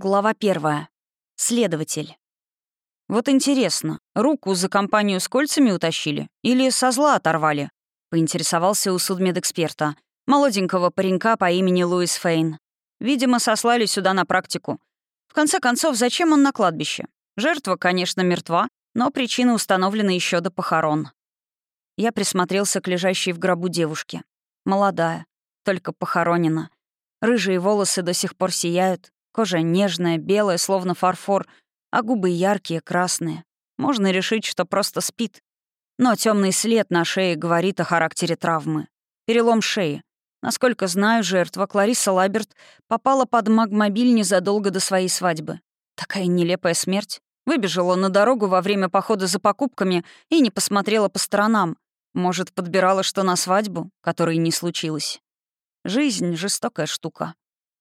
Глава первая. Следователь. «Вот интересно, руку за компанию с кольцами утащили или со зла оторвали?» — поинтересовался у судмедэксперта, молоденького паренька по имени Луис Фейн. Видимо, сослали сюда на практику. В конце концов, зачем он на кладбище? Жертва, конечно, мертва, но причина установлена еще до похорон. Я присмотрелся к лежащей в гробу девушке. Молодая, только похоронена. Рыжие волосы до сих пор сияют, кожа нежная, белая, словно фарфор, а губы яркие, красные. Можно решить, что просто спит. Но темный след на шее говорит о характере травмы. Перелом шеи. Насколько знаю, жертва Клариса Лаберт попала под магмобиль незадолго до своей свадьбы. Такая нелепая смерть. Выбежала на дорогу во время похода за покупками и не посмотрела по сторонам. Может, подбирала что на свадьбу, которой не случилось. Жизнь — жестокая штука.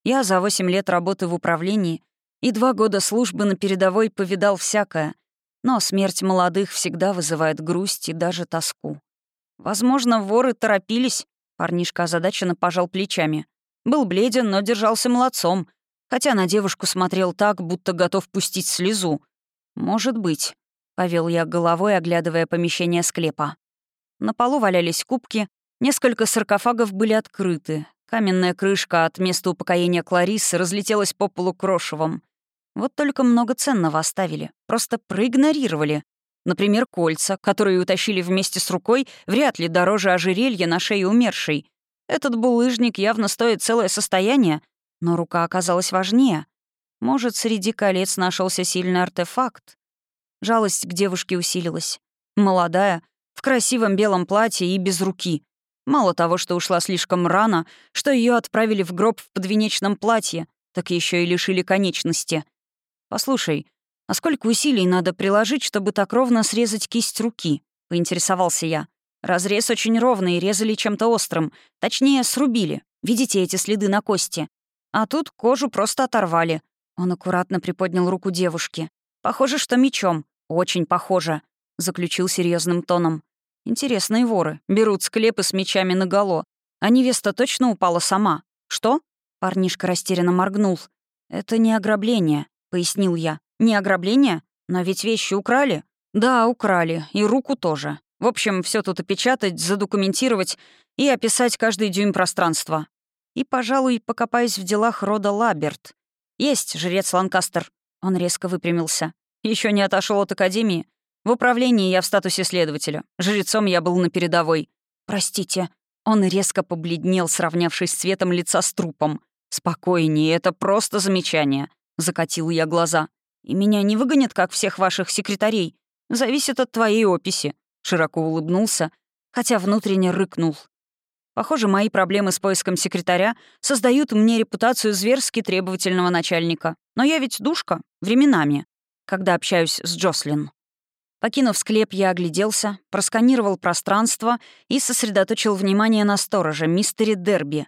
Я за восемь лет работы в управлении и два года службы на передовой повидал всякое, но смерть молодых всегда вызывает грусть и даже тоску. Возможно, воры торопились, парнишка озадаченно пожал плечами. Был бледен, но держался молодцом, хотя на девушку смотрел так, будто готов пустить слезу. «Может быть», — повел я головой, оглядывая помещение склепа. На полу валялись кубки, несколько саркофагов были открыты. Каменная крышка от места упокоения Клариссы разлетелась по полу крошевом. Вот только много ценного оставили. Просто проигнорировали. Например, кольца, которые утащили вместе с рукой, вряд ли дороже ожерелья на шее умершей. Этот булыжник явно стоит целое состояние, но рука оказалась важнее. Может, среди колец нашелся сильный артефакт? Жалость к девушке усилилась. Молодая, в красивом белом платье и без руки. Мало того, что ушла слишком рано, что ее отправили в гроб в подвенечном платье, так еще и лишили конечности — «Послушай, а сколько усилий надо приложить, чтобы так ровно срезать кисть руки?» — поинтересовался я. «Разрез очень ровный, резали чем-то острым. Точнее, срубили. Видите эти следы на кости? А тут кожу просто оторвали». Он аккуратно приподнял руку девушки. «Похоже, что мечом. Очень похоже», — заключил серьезным тоном. «Интересные воры. Берут склепы с мечами наголо. А невеста точно упала сама. Что?» Парнишка растерянно моргнул. «Это не ограбление. — пояснил я. «Не ограбление? Но ведь вещи украли?» «Да, украли. И руку тоже. В общем, все тут опечатать, задокументировать и описать каждый дюйм пространства. И, пожалуй, покопаюсь в делах рода Лаберт. Есть, жрец Ланкастер». Он резко выпрямился. Еще не отошел от академии. В управлении я в статусе следователя. Жрецом я был на передовой. Простите. Он резко побледнел, сравнявшись цветом лица с трупом. «Спокойнее, это просто замечание. Закатил я глаза. «И меня не выгонят, как всех ваших секретарей. Зависит от твоей описи», — широко улыбнулся, хотя внутренне рыкнул. Похоже, мои проблемы с поиском секретаря создают мне репутацию зверски требовательного начальника. Но я ведь душка, временами, когда общаюсь с Джослин. Покинув склеп, я огляделся, просканировал пространство и сосредоточил внимание на стороже, мистере Дерби.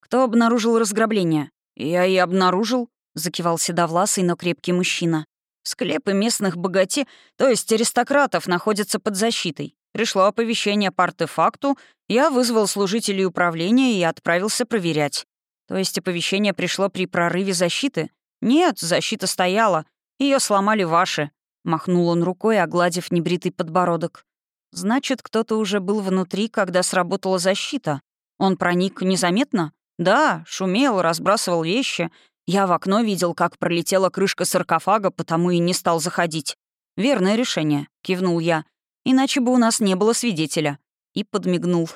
Кто обнаружил разграбление? Я и обнаружил, закивал седовласый, но крепкий мужчина. Склепы местных богате, то есть аристократов, находятся под защитой. Пришло оповещение по артефакту, я вызвал служителей управления и отправился проверять. То есть оповещение пришло при прорыве защиты? Нет, защита стояла. Ее сломали ваши. Махнул он рукой, огладив небритый подбородок. Значит, кто-то уже был внутри, когда сработала защита. Он проник незаметно? Да, шумел, разбрасывал вещи, я в окно видел, как пролетела крышка саркофага, потому и не стал заходить. «Верное решение», — кивнул я. «Иначе бы у нас не было свидетеля». И подмигнул.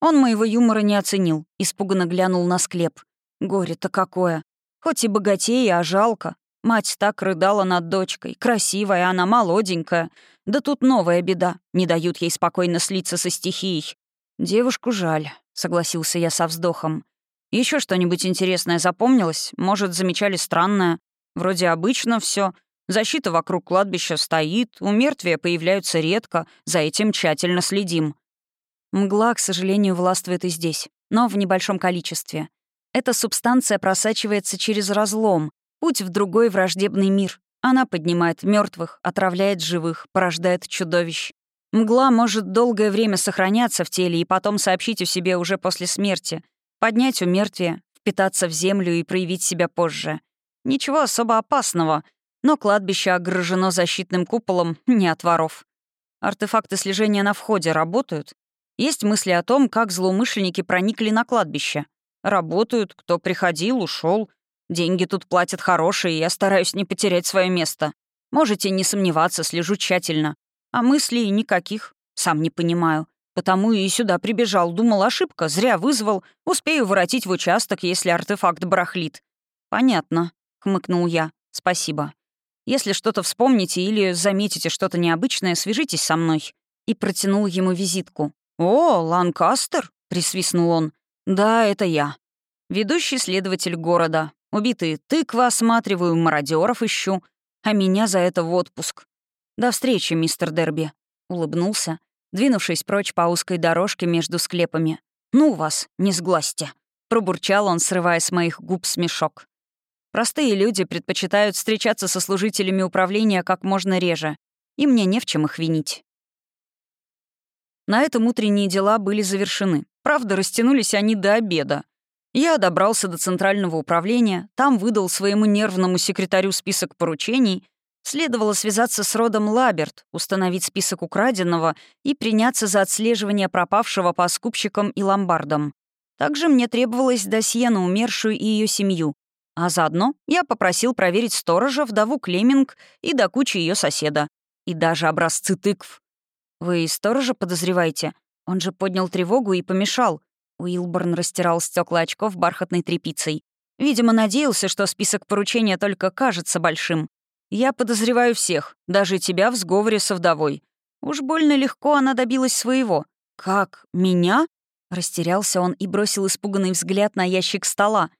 Он моего юмора не оценил, испуганно глянул на склеп. Горе-то какое. Хоть и богатее, а жалко. Мать так рыдала над дочкой. Красивая она, молоденькая. Да тут новая беда. Не дают ей спокойно слиться со стихией. «Девушку жаль», — согласился я со вздохом. Еще что-нибудь интересное запомнилось? Может, замечали странное? Вроде обычно все. Защита вокруг кладбища стоит, у мертвия появляются редко, за этим тщательно следим. Мгла, к сожалению, властвует и здесь, но в небольшом количестве. Эта субстанция просачивается через разлом, путь в другой враждебный мир. Она поднимает мертвых, отравляет живых, порождает чудовищ. Мгла может долгое время сохраняться в теле и потом сообщить о себе уже после смерти — Поднять у мертвия, впитаться в землю и проявить себя позже. Ничего особо опасного, но кладбище огражено защитным куполом не от воров. Артефакты слежения на входе работают. Есть мысли о том, как злоумышленники проникли на кладбище. Работают, кто приходил, ушел. Деньги тут платят хорошие, и я стараюсь не потерять свое место. Можете не сомневаться, слежу тщательно. А мыслей никаких, сам не понимаю. Потому и сюда прибежал, думал, ошибка, зря вызвал, успею воротить в участок, если артефакт барахлит. «Понятно», — хмыкнул я. «Спасибо. Если что-то вспомните или заметите что-то необычное, свяжитесь со мной». И протянул ему визитку. «О, Ланкастер?» — присвистнул он. «Да, это я. Ведущий следователь города. Убитые тыквы осматриваю, мародеров ищу, а меня за это в отпуск. До встречи, мистер Дерби», — улыбнулся, двинувшись прочь по узкой дорожке между склепами. «Ну вас, не сглазьте», — пробурчал он, срывая с моих губ смешок. Простые люди предпочитают встречаться со служителями управления как можно реже, и мне не в чем их винить. На этом утренние дела были завершены. Правда, растянулись они до обеда. Я добрался до центрального управления, там выдал своему нервному секретарю список поручений, следовало связаться с родом Лаберт, установить список украденного и приняться за отслеживание пропавшего по скупщикам и ломбардам. Также мне требовалось досье на умершую и ее семью, а заодно я попросил проверить сторожа, вдову Клеминг и до кучи ее соседа. И даже образцы тыкв. «Вы сторожа подозреваете? Он же поднял тревогу и помешал». Уилборн растирал стекла очков бархатной тряпицей. Видимо, надеялся, что список поручения только кажется большим. «Я подозреваю всех, даже тебя в сговоре со вдовой. Уж больно легко она добилась своего. Как? Меня?» Растерялся он и бросил испуганный взгляд на ящик стола.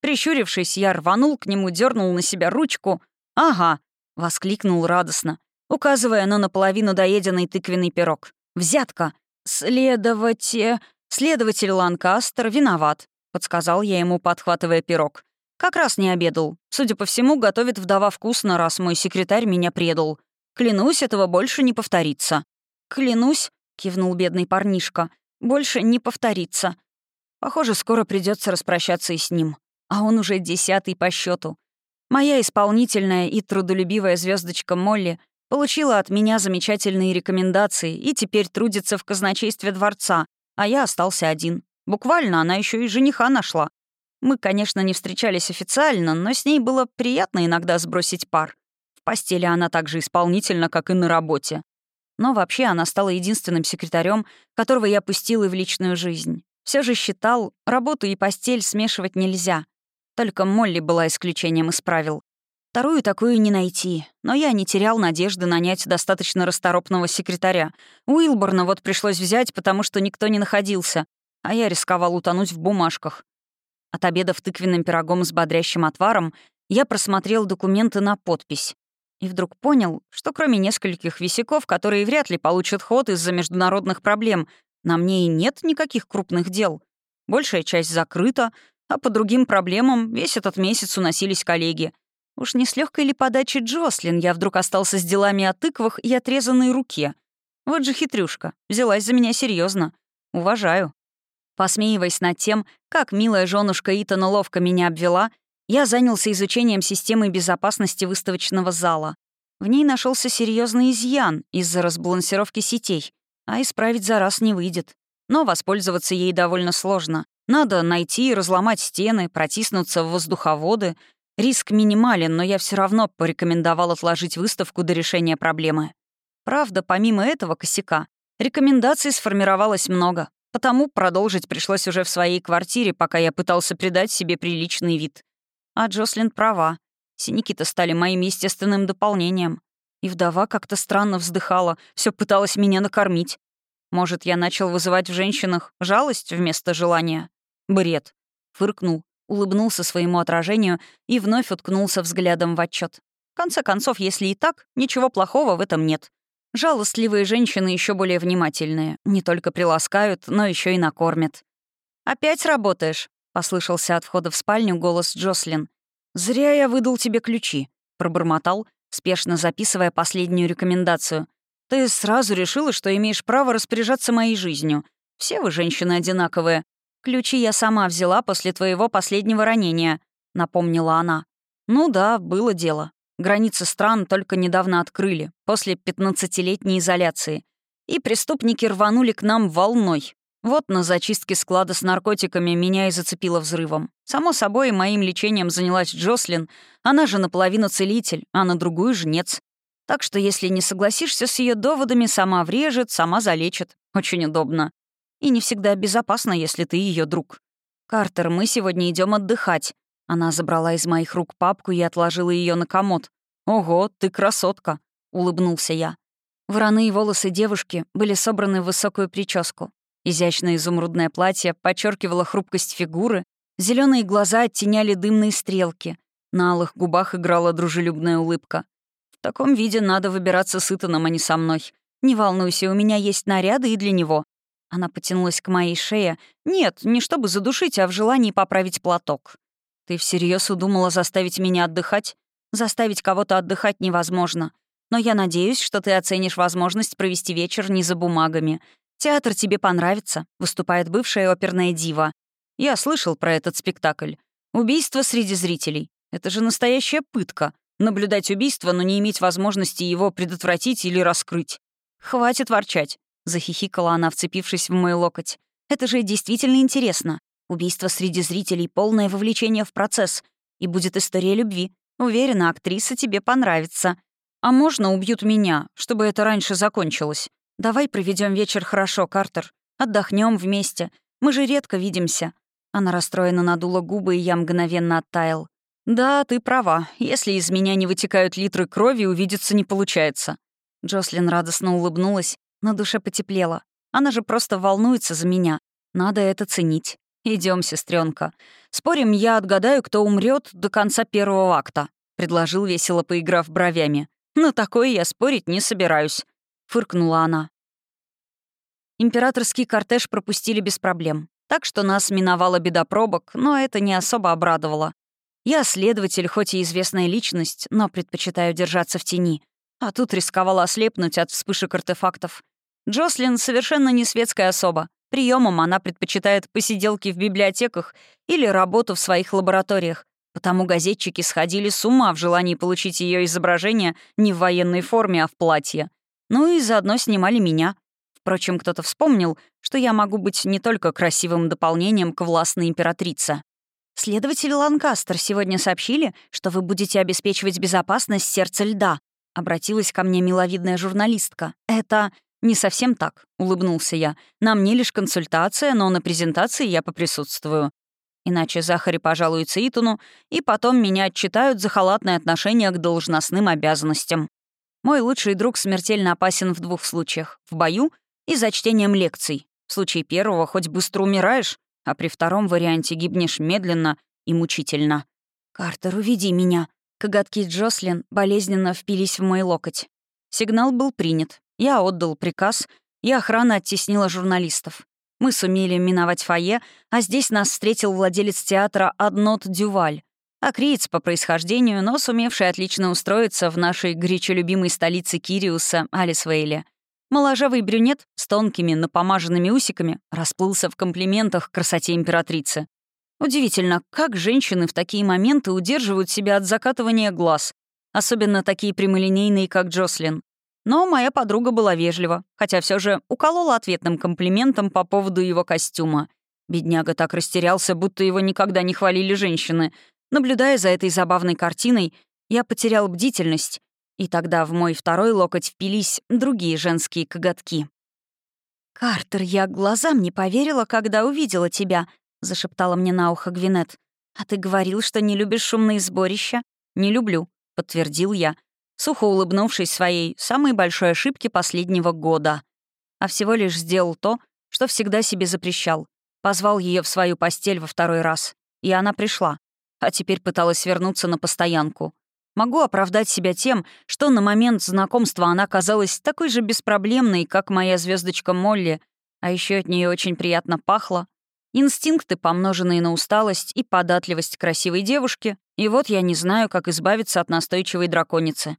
Прищурившись, я рванул к нему, дернул на себя ручку. «Ага!» — воскликнул радостно, указывая на наполовину доеденный тыквенный пирог. «Взятка! Следователь... Следователь Ланкастер виноват», — подсказал я ему, подхватывая пирог. «Как раз не обедал. Судя по всему, готовит вдова вкусно, раз мой секретарь меня предал. Клянусь, этого больше не повторится». «Клянусь», — кивнул бедный парнишка, — «больше не повторится». Похоже, скоро придется распрощаться и с ним а он уже десятый по счету. Моя исполнительная и трудолюбивая звездочка Молли получила от меня замечательные рекомендации и теперь трудится в казначействе дворца, а я остался один. Буквально она еще и жениха нашла. Мы, конечно, не встречались официально, но с ней было приятно иногда сбросить пар. В постели она так же исполнительна, как и на работе. Но вообще она стала единственным секретарем, которого я пустил и в личную жизнь. Все же считал, работу и постель смешивать нельзя. Только Молли была исключением из правил. Вторую такую не найти, но я не терял надежды нанять достаточно расторопного секретаря. Уилборна вот пришлось взять, потому что никто не находился, а я рисковал утонуть в бумажках. От обеда в тыквенным пирогом с бодрящим отваром я просмотрел документы на подпись. И вдруг понял, что кроме нескольких висяков, которые вряд ли получат ход из-за международных проблем, на мне и нет никаких крупных дел. Большая часть закрыта, а по другим проблемам весь этот месяц уносились коллеги. Уж не с легкой ли подачи Джослин я вдруг остался с делами о тыквах и отрезанной руке. Вот же хитрюшка, взялась за меня серьезно. Уважаю. Посмеиваясь над тем, как милая женушка Итана ловко меня обвела, я занялся изучением системы безопасности выставочного зала. В ней нашелся серьезный изъян из-за разбалансировки сетей, а исправить за раз не выйдет. Но воспользоваться ей довольно сложно. Надо найти и разломать стены, протиснуться в воздуховоды. Риск минимален, но я все равно порекомендовал отложить выставку до решения проблемы. Правда, помимо этого косяка, рекомендаций сформировалось много, потому продолжить пришлось уже в своей квартире, пока я пытался придать себе приличный вид. А Джослин права. Синяки-то стали моим естественным дополнением. И вдова как-то странно вздыхала, все пыталась меня накормить. Может, я начал вызывать в женщинах жалость вместо желания? Бред. Фыркнул, улыбнулся своему отражению и вновь уткнулся взглядом в отчет. В конце концов, если и так, ничего плохого в этом нет. Жалостливые женщины еще более внимательные. Не только приласкают, но еще и накормят. «Опять работаешь?» — послышался от входа в спальню голос Джослин. «Зря я выдал тебе ключи», — пробормотал, спешно записывая последнюю рекомендацию. «Ты сразу решила, что имеешь право распоряжаться моей жизнью. Все вы, женщины, одинаковые. «Ключи я сама взяла после твоего последнего ранения», — напомнила она. Ну да, было дело. Границы стран только недавно открыли, после 15-летней изоляции. И преступники рванули к нам волной. Вот на зачистке склада с наркотиками меня и зацепило взрывом. Само собой, моим лечением занялась Джослин. Она же наполовину целитель, а на другую — жнец. Так что если не согласишься с ее доводами, сама врежет, сама залечит. Очень удобно. И не всегда безопасно, если ты ее друг. «Картер, мы сегодня идем отдыхать». Она забрала из моих рук папку и отложила ее на комод. «Ого, ты красотка!» — улыбнулся я. Вороные волосы девушки были собраны в высокую прическу. Изящное изумрудное платье подчеркивало хрупкость фигуры, зеленые глаза оттеняли дымные стрелки, на алых губах играла дружелюбная улыбка. В таком виде надо выбираться с Итаном, а не со мной. Не волнуйся, у меня есть наряды и для него. Она потянулась к моей шее. Нет, не чтобы задушить, а в желании поправить платок. Ты всерьез удумала заставить меня отдыхать? Заставить кого-то отдыхать невозможно. Но я надеюсь, что ты оценишь возможность провести вечер не за бумагами. Театр тебе понравится», — выступает бывшая оперная дива. Я слышал про этот спектакль. Убийство среди зрителей. Это же настоящая пытка. Наблюдать убийство, но не иметь возможности его предотвратить или раскрыть. «Хватит ворчать», — захихикала она, вцепившись в мой локоть. «Это же действительно интересно. Убийство среди зрителей — полное вовлечение в процесс. И будет история любви. Уверена, актриса тебе понравится. А можно убьют меня, чтобы это раньше закончилось? Давай проведем вечер хорошо, Картер. Отдохнем вместе. Мы же редко видимся». Она расстроенно надула губы, и я мгновенно оттаял. «Да, ты права. Если из меня не вытекают литры крови, увидеться не получается». Джослин радостно улыбнулась, на душе потеплело. Она же просто волнуется за меня. Надо это ценить. Идем, сестренка. Спорим, я отгадаю, кто умрет до конца первого акта», — предложил весело, поиграв бровями. «На такое я спорить не собираюсь», — фыркнула она. Императорский кортеж пропустили без проблем. Так что нас миновала беда пробок, но это не особо обрадовало. Я следователь, хоть и известная личность, но предпочитаю держаться в тени. А тут рисковала ослепнуть от вспышек артефактов. Джослин совершенно не светская особа. Приемом она предпочитает посиделки в библиотеках или работу в своих лабораториях. Потому газетчики сходили с ума в желании получить ее изображение не в военной форме, а в платье. Ну и заодно снимали меня. Впрочем, кто-то вспомнил, что я могу быть не только красивым дополнением к властной императрице. «Следователь Ланкастер сегодня сообщили, что вы будете обеспечивать безопасность сердца льда», — обратилась ко мне миловидная журналистка. «Это...» «Не совсем так», — улыбнулся я. «На мне лишь консультация, но на презентации я поприсутствую. Иначе Захари пожалуется Итану, и потом меня отчитают за халатное отношение к должностным обязанностям. Мой лучший друг смертельно опасен в двух случаях — в бою и за чтением лекций. В случае первого хоть быстро умираешь, а при втором варианте гибнешь медленно и мучительно. «Картер, уведи меня!» Коготки Джослин болезненно впились в мой локоть. Сигнал был принят. Я отдал приказ, и охрана оттеснила журналистов. Мы сумели миновать фойе, а здесь нас встретил владелец театра Аднот Дюваль. Акриец по происхождению, но сумевший отлично устроиться в нашей горячо любимой столице Кириуса, Алисвейле. Моложавый брюнет с тонкими напомаженными усиками расплылся в комплиментах красоте императрицы. Удивительно, как женщины в такие моменты удерживают себя от закатывания глаз, особенно такие прямолинейные, как Джослин. Но моя подруга была вежлива, хотя все же уколола ответным комплиментом по поводу его костюма. Бедняга так растерялся, будто его никогда не хвалили женщины. Наблюдая за этой забавной картиной, я потерял бдительность и тогда в мой второй локоть впились другие женские коготки. «Картер, я глазам не поверила, когда увидела тебя», — зашептала мне на ухо Гвинет. «А ты говорил, что не любишь шумные сборища?» «Не люблю», — подтвердил я, сухо улыбнувшись своей самой большой ошибке последнего года. А всего лишь сделал то, что всегда себе запрещал. Позвал ее в свою постель во второй раз. И она пришла. А теперь пыталась вернуться на постоянку. Могу оправдать себя тем, что на момент знакомства она казалась такой же беспроблемной, как моя звездочка Молли, а еще от нее очень приятно пахло. Инстинкты, помноженные на усталость и податливость красивой девушки, и вот я не знаю, как избавиться от настойчивой драконицы.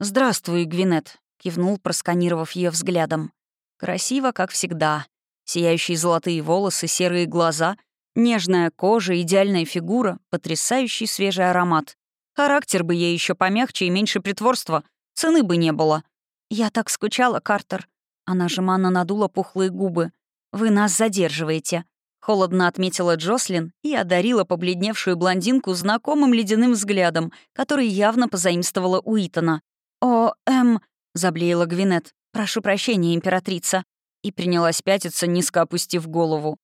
«Здравствуй, Гвинет», — кивнул, просканировав ее взглядом. Красиво, как всегда. Сияющие золотые волосы, серые глаза, нежная кожа, идеальная фигура, потрясающий свежий аромат. Характер бы ей еще помягче и меньше притворства. Цены бы не было. «Я так скучала, Картер». Она жеманно надула пухлые губы. «Вы нас задерживаете», — холодно отметила Джослин и одарила побледневшую блондинку знакомым ледяным взглядом, который явно позаимствовала у Итана. «О, эм...» — заблеяла Гвинет. «Прошу прощения, императрица». И принялась пятиться, низко опустив голову.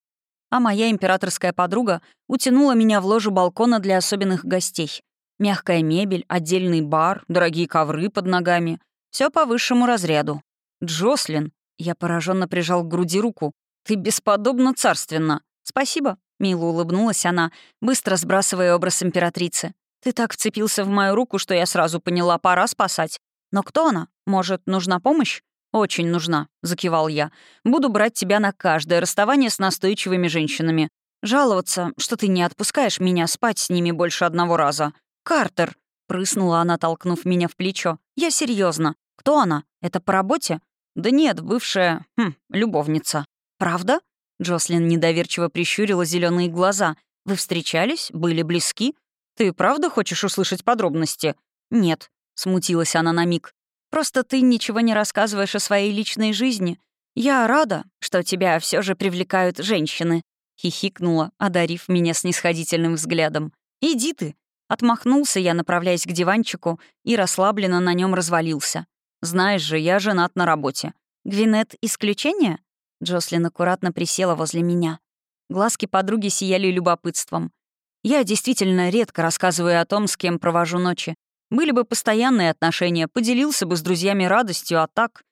А моя императорская подруга утянула меня в ложу балкона для особенных гостей. Мягкая мебель, отдельный бар, дорогие ковры под ногами — все по высшему разряду. Джослин, я пораженно прижал к груди руку. Ты бесподобно царственна. Спасибо, мило улыбнулась она, быстро сбрасывая образ императрицы. Ты так вцепился в мою руку, что я сразу поняла, пора спасать. Но кто она? Может, нужна помощь? «Очень нужна», — закивал я. «Буду брать тебя на каждое расставание с настойчивыми женщинами. Жаловаться, что ты не отпускаешь меня спать с ними больше одного раза. Картер!» — прыснула она, толкнув меня в плечо. «Я серьезно. Кто она? Это по работе? Да нет, бывшая, хм, любовница. Правда? Джослин недоверчиво прищурила зеленые глаза. Вы встречались? Были близки? Ты правда хочешь услышать подробности? Нет, смутилась она на миг. Просто ты ничего не рассказываешь о своей личной жизни. Я рада, что тебя все же привлекают женщины. Хихикнула, одарив меня снисходительным взглядом. «Иди ты!» Отмахнулся я, направляясь к диванчику, и расслабленно на нем развалился. Знаешь же, я женат на работе. Гвинет — исключение?» Джослин аккуратно присела возле меня. Глазки подруги сияли любопытством. Я действительно редко рассказываю о том, с кем провожу ночи. Были бы постоянные отношения, поделился бы с друзьями радостью, а так...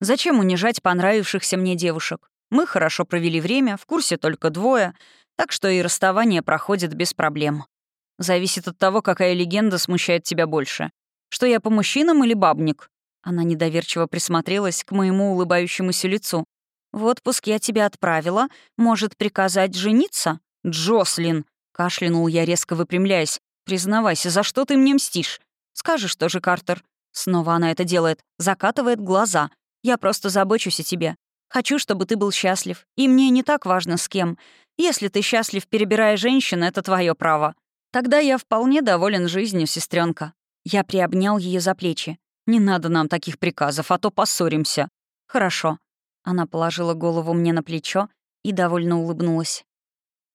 Зачем унижать понравившихся мне девушек? Мы хорошо провели время, в курсе только двое, так что и расставание проходит без проблем. Зависит от того, какая легенда смущает тебя больше. Что я по мужчинам или бабник? Она недоверчиво присмотрелась к моему улыбающемуся лицу. «В отпуск я тебя отправила. Может, приказать жениться?» «Джослин!» — кашлянул я, резко выпрямляясь. «Признавайся, за что ты мне мстишь?» «Скажешь тоже, Картер». Снова она это делает, закатывает глаза. «Я просто забочусь о тебе. Хочу, чтобы ты был счастлив. И мне не так важно, с кем. Если ты счастлив, перебирая женщин, это твое право. Тогда я вполне доволен жизнью, сестренка. Я приобнял ее за плечи. Не надо нам таких приказов, а то поссоримся». «Хорошо». Она положила голову мне на плечо и довольно улыбнулась.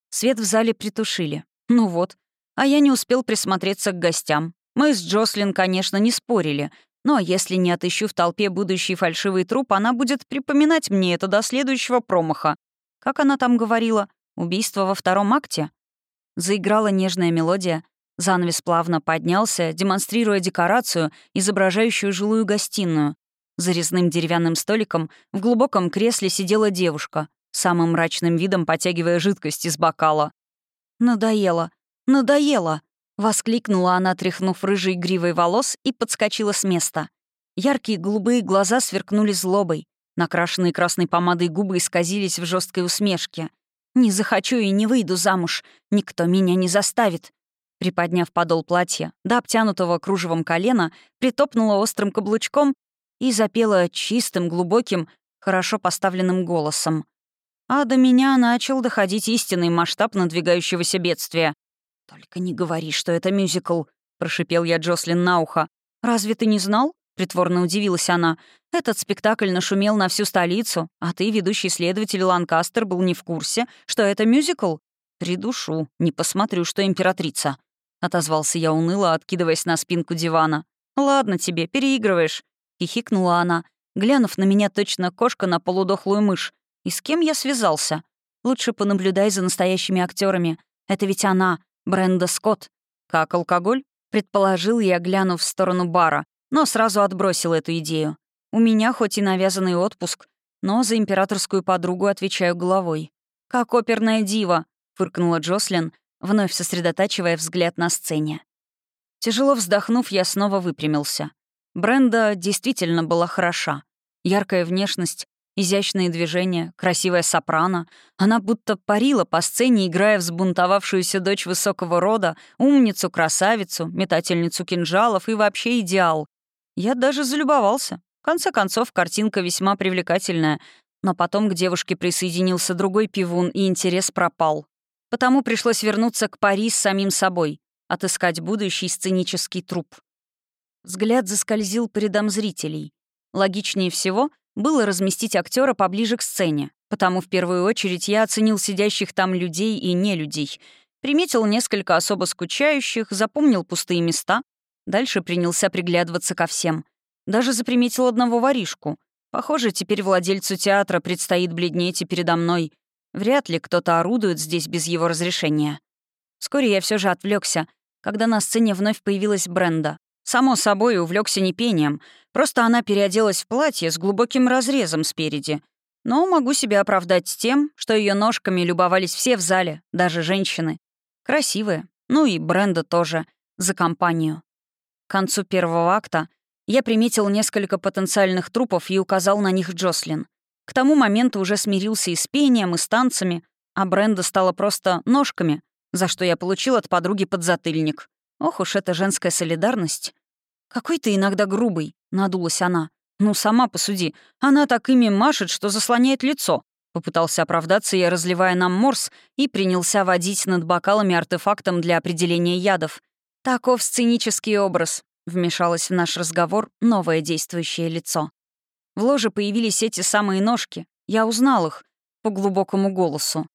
Свет в зале притушили. Ну вот. А я не успел присмотреться к гостям. Мы с Джослин, конечно, не спорили, но если не отыщу в толпе будущий фальшивый труп, она будет припоминать мне это до следующего промаха. Как она там говорила? Убийство во втором акте? Заиграла нежная мелодия, Занавес плавно поднялся, демонстрируя декорацию, изображающую жилую гостиную. За резным деревянным столиком в глубоком кресле сидела девушка, самым мрачным видом потягивая жидкость из бокала. «Надоело! Надоело!» — воскликнула она, тряхнув рыжей гривой волос, и подскочила с места. Яркие голубые глаза сверкнули злобой. Накрашенные красной помадой губы исказились в жесткой усмешке. «Не захочу и не выйду замуж. Никто меня не заставит. Приподняв подол платья до обтянутого кружевом колена, притопнула острым каблучком и запела чистым, глубоким, хорошо поставленным голосом. А до меня начал доходить истинный масштаб надвигающегося бедствия. «Только не говори, что это мюзикл», — прошипел я Джослин на ухо. «Разве ты не знал?» — притворно удивилась она. «Этот спектакль нашумел на всю столицу, а ты, ведущий следователь Ланкастер, был не в курсе, что это мюзикл? Придушу, не посмотрю, что императрица». — отозвался я уныло, откидываясь на спинку дивана. «Ладно тебе, переигрываешь», — хихикнула она, глянув на меня точно кошка на полудохлую мышь. «И с кем я связался? Лучше понаблюдай за настоящими актерами. Это ведь она, Бренда Скотт. Как алкоголь?» — предположил я, глянув в сторону бара, но сразу отбросил эту идею. У меня хоть и навязанный отпуск, но за императорскую подругу отвечаю головой. «Как оперная дива», — фыркнула Джослин, вновь сосредотачивая взгляд на сцене. Тяжело вздохнув, я снова выпрямился. Бренда действительно была хороша. Яркая внешность, изящные движения, красивая сопрано. Она будто парила по сцене, играя взбунтовавшуюся дочь высокого рода, умницу, красавицу, метательницу кинжалов и вообще идеал. Я даже залюбовался. В конце концов, картинка весьма привлекательная. Но потом к девушке присоединился другой пивун, и интерес пропал. Потому пришлось вернуться к пари с самим собой. отыскать будущий сценический труп. Взгляд заскользил по рядам зрителей. Логичнее всего было разместить актера поближе к сцене, потому в первую очередь я оценил сидящих там людей и не людей, приметил несколько особо скучающих, запомнил пустые места, дальше принялся приглядываться ко всем. Даже заприметил одного воришку. Похоже, теперь владельцу театра предстоит бледнеть и передо мной. Вряд ли кто-то орудует здесь без его разрешения. Вскоре я все же отвлекся, когда на сцене вновь появилась Бренда. Само собой, увлекся не пением, просто она переоделась в платье с глубоким разрезом спереди. Но могу себя оправдать тем, что ее ножками любовались все в зале, даже женщины. Красивые. Ну и Бренда тоже. За компанию. К концу первого акта я приметил несколько потенциальных трупов и указал на них Джослин. К тому моменту уже смирился и с пением, и с танцами, а Бренда стала просто ножками, за что я получил от подруги подзатыльник. Ох уж эта женская солидарность. «Какой ты иногда грубый», — надулась она. «Ну, сама посуди. Она так ими машет, что заслоняет лицо». Попытался оправдаться я, разливая нам морс, и принялся водить над бокалами артефактом для определения ядов. «Таков сценический образ», — вмешалось в наш разговор новое действующее лицо. В ложе появились эти самые ножки. Я узнал их по глубокому голосу.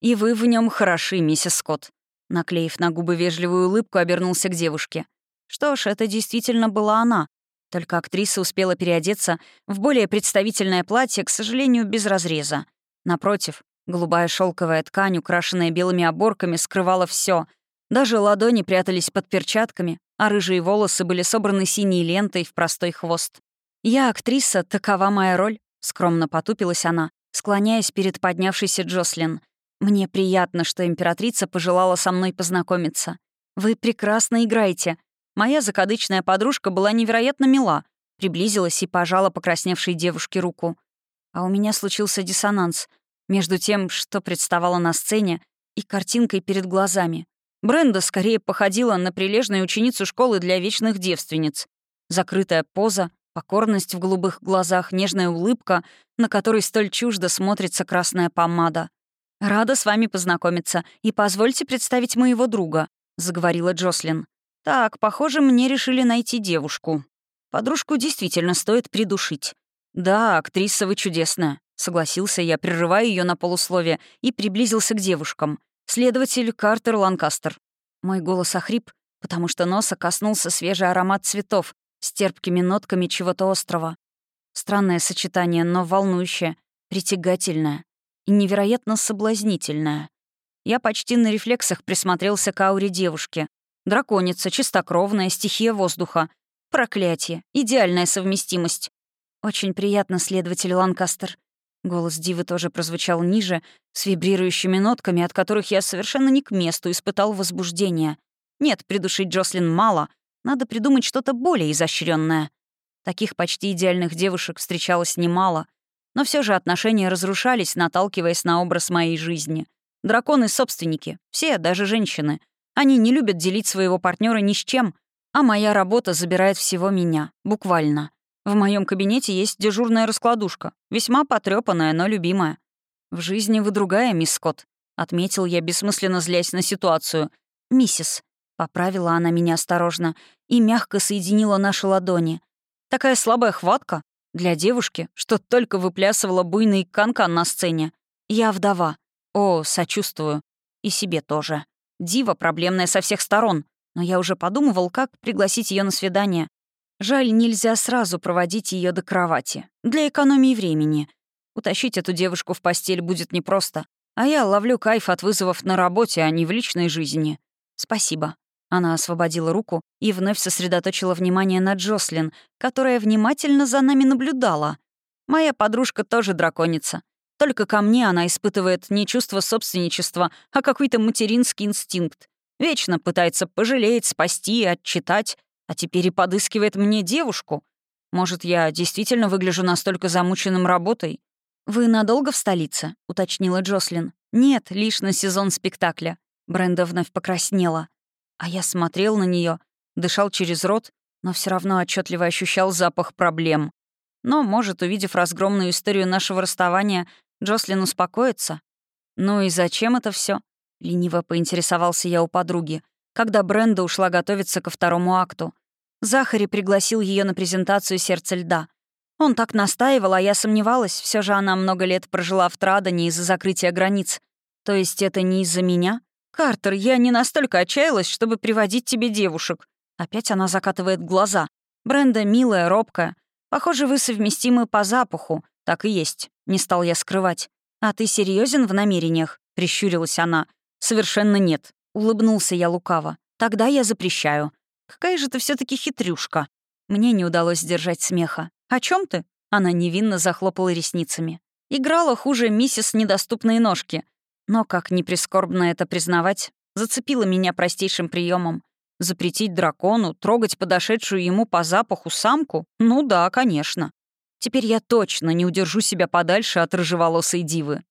«И вы в нем хороши, миссис Скотт». Наклеив на губы вежливую улыбку, обернулся к девушке. Что ж, это действительно была она. Только актриса успела переодеться в более представительное платье, к сожалению, без разреза. Напротив, голубая шелковая ткань, украшенная белыми оборками, скрывала все. Даже ладони прятались под перчатками, а рыжие волосы были собраны синей лентой в простой хвост. «Я актриса, такова моя роль», — скромно потупилась она, склоняясь перед поднявшейся Джослин. «Мне приятно, что императрица пожелала со мной познакомиться. Вы прекрасно играете. Моя закадычная подружка была невероятно мила, приблизилась и пожала покрасневшей девушке руку. А у меня случился диссонанс между тем, что представало на сцене, и картинкой перед глазами. Бренда скорее походила на прилежную ученицу школы для вечных девственниц. Закрытая поза, покорность в голубых глазах, нежная улыбка, на которой столь чуждо смотрится красная помада. «Рада с вами познакомиться, и позвольте представить моего друга», — заговорила Джослин. Так, похоже, мне решили найти девушку. Подружку действительно стоит придушить. Да, актриса вы чудесная, согласился я, прерывая ее на полусловие, и приблизился к девушкам. Следователь Картер Ланкастер. Мой голос охрип, потому что носа коснулся свежий аромат цветов с терпкими нотками чего-то острого. Странное сочетание, но волнующее, притягательное и невероятно соблазнительное. Я почти на рефлексах присмотрелся к ауре девушки, Драконица, чистокровная, стихия воздуха. Проклятие. Идеальная совместимость. Очень приятно, следователь Ланкастер. Голос Дивы тоже прозвучал ниже, с вибрирующими нотками, от которых я совершенно не к месту испытал возбуждение. Нет, придушить Джослин мало. Надо придумать что-то более изощренное. Таких почти идеальных девушек встречалось немало. Но все же отношения разрушались, наталкиваясь на образ моей жизни. Драконы — собственники. Все, даже женщины. Они не любят делить своего партнера ни с чем, а моя работа забирает всего меня, буквально. В моем кабинете есть дежурная раскладушка, весьма потрепанная, но любимая. В жизни вы другая, мисс Скотт, отметил я, бессмысленно злясь на ситуацию. Миссис, поправила она меня осторожно и мягко соединила наши ладони. Такая слабая хватка для девушки, что только выплясывала буйный канкан на сцене. Я вдова. О, сочувствую. И себе тоже. Дива проблемная со всех сторон, но я уже подумывал, как пригласить ее на свидание. Жаль, нельзя сразу проводить ее до кровати. Для экономии времени. Утащить эту девушку в постель будет непросто. А я ловлю кайф от вызовов на работе, а не в личной жизни. Спасибо. Она освободила руку и вновь сосредоточила внимание на Джослин, которая внимательно за нами наблюдала. Моя подружка тоже драконица. Только ко мне она испытывает не чувство собственничества, а какой-то материнский инстинкт. Вечно пытается пожалеть, спасти, отчитать, а теперь и подыскивает мне девушку. Может, я действительно выгляжу настолько замученным работой? «Вы надолго в столице?» — уточнила Джослин. «Нет, лишь на сезон спектакля». Бренда вновь покраснела. А я смотрел на нее, дышал через рот, но все равно отчетливо ощущал запах проблем. Но, может, увидев разгромную историю нашего расставания, Джослин успокоится? Ну и зачем это все? Лениво поинтересовался я у подруги, когда Бренда ушла готовиться ко второму акту. Захари пригласил ее на презентацию «Сердце льда». Он так настаивал, а я сомневалась, все же она много лет прожила в Традане из-за закрытия границ. То есть это не из-за меня? Картер, я не настолько отчаялась, чтобы приводить тебе девушек. Опять она закатывает глаза. Бренда милая, робкая. Похоже, вы совместимы по запаху. Так и есть. Не стал я скрывать. А ты серьезен в намерениях? Прищурилась она. Совершенно нет. Улыбнулся я лукаво. Тогда я запрещаю. Какая же ты все таки хитрюшка. Мне не удалось сдержать смеха. «О чем ты?» Она невинно захлопала ресницами. Играла хуже миссис «Недоступные ножки». Но, как не прискорбно это признавать, зацепила меня простейшим приемом. Запретить дракону трогать подошедшую ему по запаху самку? Ну да, конечно. Теперь я точно не удержу себя подальше от рыжеволосой дивы.